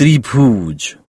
त्रिभुज